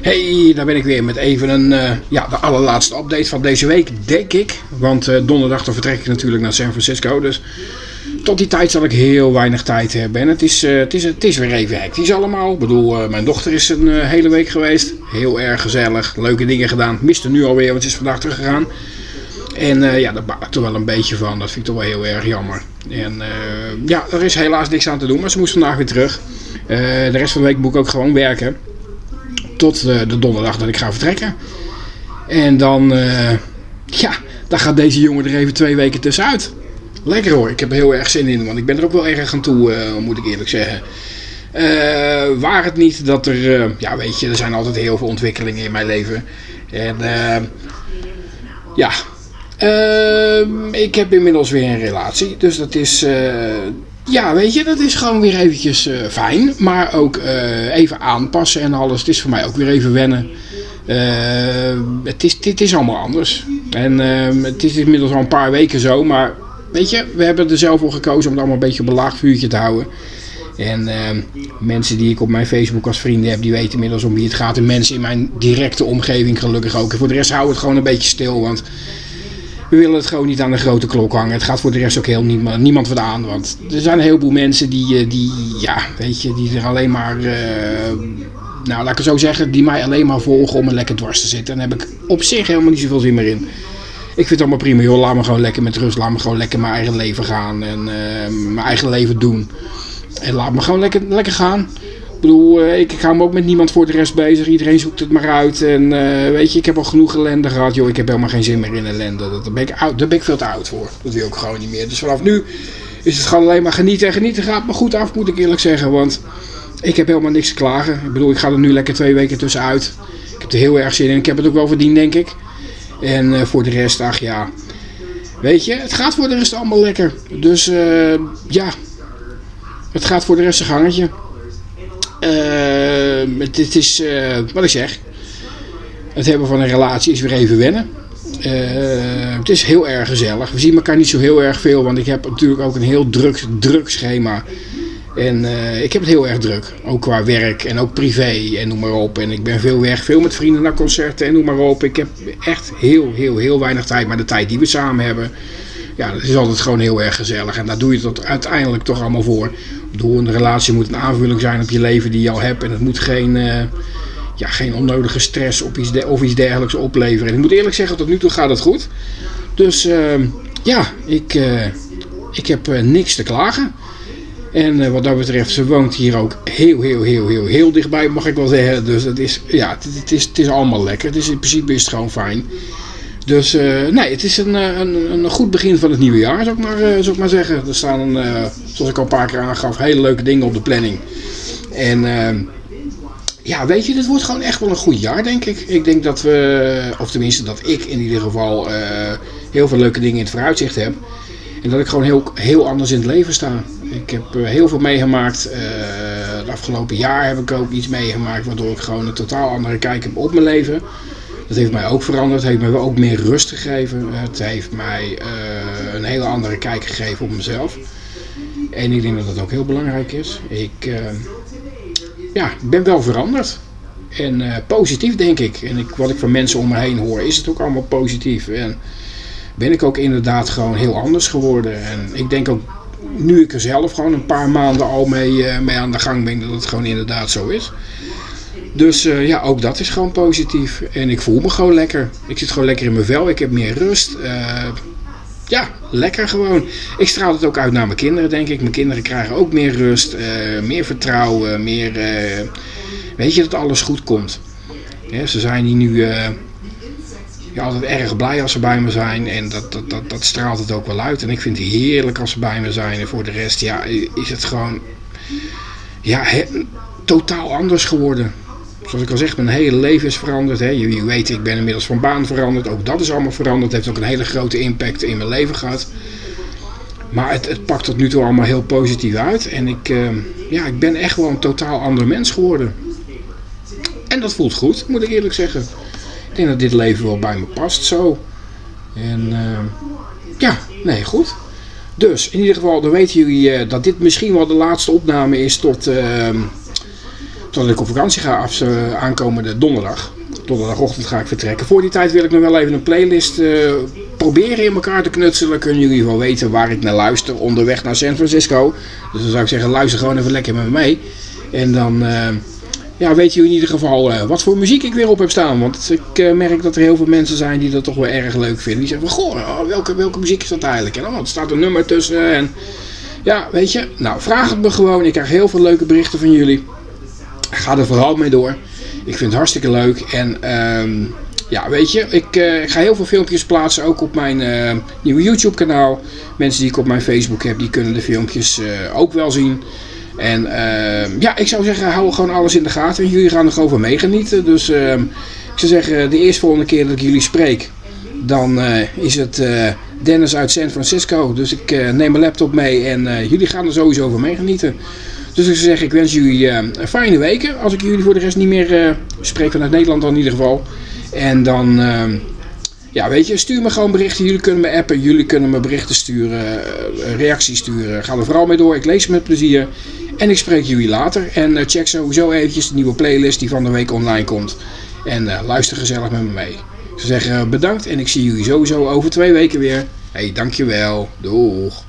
Hey, daar ben ik weer met even een, uh, ja, de allerlaatste update van deze week, denk ik. Want uh, donderdag dan vertrek ik natuurlijk naar San Francisco, dus tot die tijd zal ik heel weinig tijd hebben. En het is, het is, het is weer even hectisch allemaal. Ik bedoel, mijn dochter is een hele week geweest. Heel erg gezellig, leuke dingen gedaan. Miste nu alweer, want ze is vandaag teruggegaan. En ja, daar baal ik wel een beetje van. Dat vind ik toch wel heel erg jammer. En ja, er is helaas niks aan te doen, maar ze moest vandaag weer terug. de rest van de week moet ik ook gewoon werken tot de, de donderdag dat ik ga vertrekken. En dan, uh, ja, dan gaat deze jongen er even twee weken tussenuit. Lekker hoor, ik heb er heel erg zin in, want ik ben er ook wel erg aan toe, uh, moet ik eerlijk zeggen. Uh, waar het niet dat er, ja weet je, er zijn altijd heel veel ontwikkelingen in mijn leven. En ja, ik heb inmiddels weer een relatie, dus dat is ja, weet je, dat is gewoon weer eventjes uh, fijn. Maar ook uh, even aanpassen en alles. Het is voor mij ook weer even wennen. Uh, het, is, dit is allemaal anders. En ehm, het is inmiddels al een paar weken zo. Maar weet je, we hebben er zelf voor gekozen om het allemaal een beetje op een laag vuurtje te houden. En ehm, mensen die ik op mijn Facebook als vrienden heb, die weten inmiddels om wie het gaat. En mensen in mijn directe omgeving gelukkig ook. En voor de rest we het gewoon een beetje stil. Want we willen het gewoon niet aan de grote klok hangen. Het gaat voor de rest ook heel niemand, niemand wat aan. Want er zijn een heleboel mensen die, eh, die ja, weet je, die er alleen maar, uh, nou laat ik het zo zeggen, die mij alleen maar volgen om er lekker dwars te zitten. En daar heb ik op zich helemaal niet zoveel zin meer in. Ik vind het allemaal prima, joh. Laat me gewoon lekker met rust. Laat me gewoon lekker mijn eigen leven gaan. En uh, mijn eigen leven doen. En laat me gewoon lekker, lekker gaan. Ik bedoel, uh, ik ga me ook met niemand voor de rest bezig. Iedereen zoekt het maar uit. En uh, weet je, ik heb al genoeg ellende gehad. Joh, ik heb helemaal geen zin meer in ellende. Dat, daar, ben ik oud, daar ik veel te oud voor. Dat wil ik gewoon niet meer. Dus vanaf nu is het gewoon alleen maar genieten. En genieten gaat me goed af, moet ik eerlijk zeggen. Want ik heb helemaal niks te klagen. Ik bedoel, ik ga er nu lekker twee weken tussenuit. Ik heb er heel erg zin in. Ik heb het ook wel verdiend, denk ik. En uh, voor de rest, ach ja. Weet je, het gaat voor de rest allemaal lekker. Dus ja, het gaat voor de rest een gangetje. Uh, het, is, uh, wat ik zeg, het hebben van een relatie is weer even wennen. Uh, het is heel erg gezellig. We zien elkaar niet zo heel erg veel, want ik heb natuurlijk ook een heel druk, druk schema. En ik heb het heel erg druk. Ook qua werk en ook privé en noem maar op. En ik ben veel weg, veel met vrienden naar concerten en noem maar op. Ik heb echt heel, heel, heel weinig tijd. Maar de tijd die we samen hebben, ja, dat is altijd gewoon heel erg gezellig. En daar doe je het uiteindelijk toch allemaal voor. Door een relatie moet een aanvulling zijn op je leven die je al hebt. En het moet geen, uh, ja, geen onnodige stress op iets of iets dergelijks opleveren. En ik moet eerlijk zeggen, tot nu toe gaat het goed. Dus uh, ja, ik, uh, ik heb niks te klagen. En wat dat betreft, ze woont hier ook heel, heel, heel, heel, heel dichtbij, mag ik wel zeggen. Dus het is, ja, het, het is, het is allemaal lekker. Dus in principe is het gewoon fijn. Dus uh, nee, het is een, een, een goed begin van het nieuwe jaar, zou ik maar, ik maar zeggen. Er staan, zoals ik al een paar keer aangaf, hele leuke dingen op de planning. En ja, weet je, dit wordt gewoon echt wel een goed jaar, denk ik. Ik denk dat we, of tenminste dat ik in ieder geval heel veel leuke dingen in het vooruitzicht heb. En dat ik gewoon heel, heel anders in het leven sta. Ik heb heel veel meegemaakt. het afgelopen jaar heb ik ook iets meegemaakt waardoor ik gewoon een totaal andere kijk heb op mijn leven. Dat heeft mij ook veranderd. Het heeft mij ook meer rust gegeven. Het heeft mij uh, een hele andere kijk gegeven op mezelf. En ik denk dat dat ook heel belangrijk is. Ik uh, ja, ben wel veranderd. En uh, positief denk ik. En ik, wat ik van mensen om me heen hoor, is het ook allemaal positief. En ben ik ook inderdaad gewoon heel anders geworden. En ik denk ook, nu ik er zelf gewoon een paar maanden al mee, mee aan de gang ben, dat het gewoon inderdaad zo is. Dus uh, ja, ook dat is gewoon positief. En ik voel me gewoon lekker. Ik zit gewoon lekker in mijn vel. Ik heb meer rust. Uh, ja, lekker gewoon. Ik straal het ook uit naar mijn kinderen, denk ik. Mijn kinderen krijgen ook meer rust, uh, meer vertrouwen, meer... weet je dat alles goed komt. Ze zijn hier nu ja, altijd erg blij als ze bij me zijn. En dat, dat, dat, dat straalt het ook wel uit. En ik vind het heerlijk als ze bij me zijn. En voor de rest, ja, is het gewoon... Ja, he, totaal anders geworden zoals ik al zeg, mijn hele leven is veranderd. Hè. Je, weet, ik ben inmiddels van baan veranderd. Ook dat is allemaal veranderd. Heeft ook een hele grote impact in mijn leven gehad. Maar het, het pakt tot nu toe allemaal heel positief uit. En ik, uh, ja, ik ben echt wel een totaal ander mens geworden. En dat voelt goed, moet ik eerlijk zeggen. Ik denk dat dit leven wel bij me past zo. En uh, ja, nee, goed. Dus in ieder geval, dan weten jullie uh, dat dit misschien wel de laatste opname is tot, ehm, Totdat ik op vakantie ga af, aankomende donderdag. Donderdagochtend ga ik vertrekken. Voor die tijd wil ik nog wel even een playlist proberen in elkaar te knutselen. Kunnen jullie wel weten waar ik naar luister onderweg naar San Francisco. Dus dan zou ik zeggen, luister gewoon even lekker met me mee. En dan ja, weet je in ieder geval uh, wat voor muziek ik weer op heb staan. Want ik uh, merk dat er heel veel mensen zijn die dat toch wel erg leuk vinden. Die zeggen van, goh, oh, welke, welke muziek is dat eigenlijk? En oh, er staat een nummer tussen. En ja, weet je, nou vraag het me gewoon. Ik krijg heel veel leuke berichten van jullie. Ga er vooral mee door. Ik vind het hartstikke leuk. En um, ja, weet je, ik, uh, ik, ga heel veel filmpjes plaatsen, ook op mijn nieuwe YouTube kanaal. Mensen die ik op mijn Facebook heb, die kunnen de filmpjes ook wel zien. En uh, ja, ik zou zeggen, hou gewoon alles in de gaten. Jullie gaan er gewoon van meegenieten. Dus uh, ik zou zeggen, de eerste volgende keer dat ik jullie spreek, dan is het Dennis uit San Francisco. Dus ik neem mijn laptop mee en jullie gaan er sowieso van meegenieten. Dus ik zeggen, ik wens jullie een fijne weken. Als ik jullie voor de rest niet meer spreek vanuit Nederland dan in ieder geval. En dan ehm, ja, weet je, stuur me gewoon berichten. Jullie kunnen me appen, jullie kunnen me berichten sturen, reacties sturen. Ga er vooral mee door. Ik lees met plezier. En ik spreek jullie later. En check sowieso eventjes de nieuwe playlist die van de week online komt. En luister gezellig met me mee. Ik zou zeggen bedankt en ik zie jullie sowieso over twee weken weer. Hey, dankjewel. Doeg.